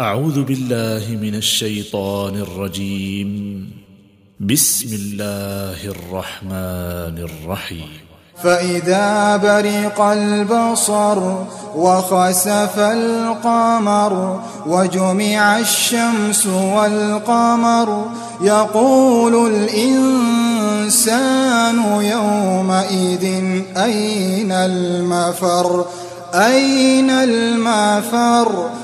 أعوذ بالله من الشيطان الرجيم. بسم الله الرحمن الرحيم. فإذا برق البصر وخسف القمر وجمع الشمس والقمر يقول الإنسان يومئذ أين المفر؟ أين المفر؟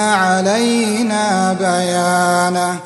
علينا بيانه